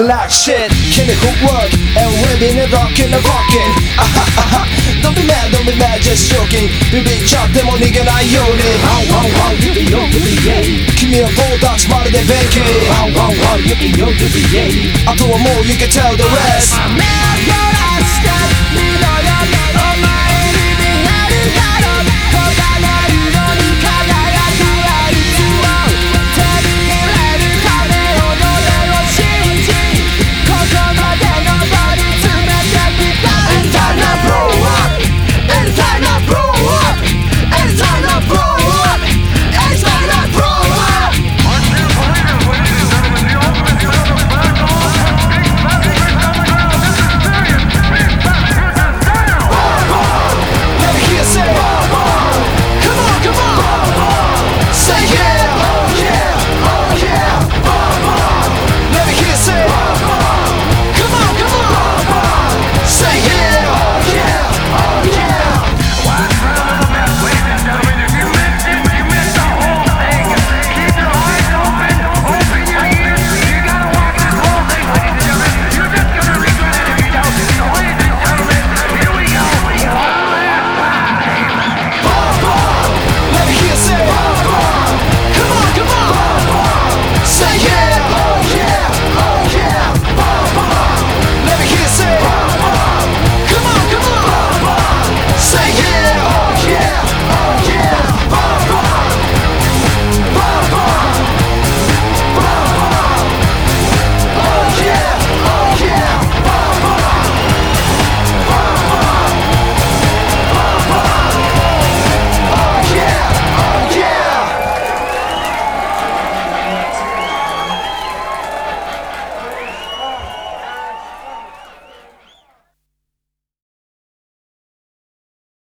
like shit Can it work and living and rockin' and rockin' Aha, aha Don't be mad, don't be mad, just joking ビビっちゃっても逃げないように Wow wow wow yippee yo yippee yay 君は棒立ちまるで弁慶 Wow wow wow yippee yo yippee yay あとはもう you can tell the rest I'm mad but I stay